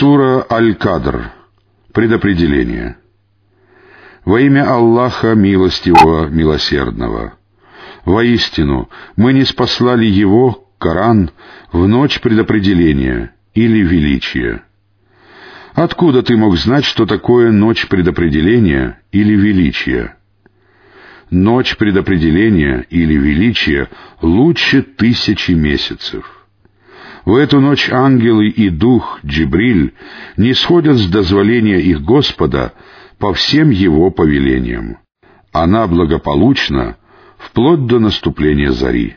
Сура Аль-Кадр. Предопределение. Во имя Аллаха Милостивого, Милосердного. Воистину, мы не спаслали его, Коран, в ночь предопределения или величия. Откуда ты мог знать, что такое ночь предопределения или величия? Ночь предопределения или величия лучше тысячи месяцев. В эту ночь ангелы и дух Джибриль не сходят с дозволения их Господа по всем его повелениям. Она благополучна вплоть до наступления зари.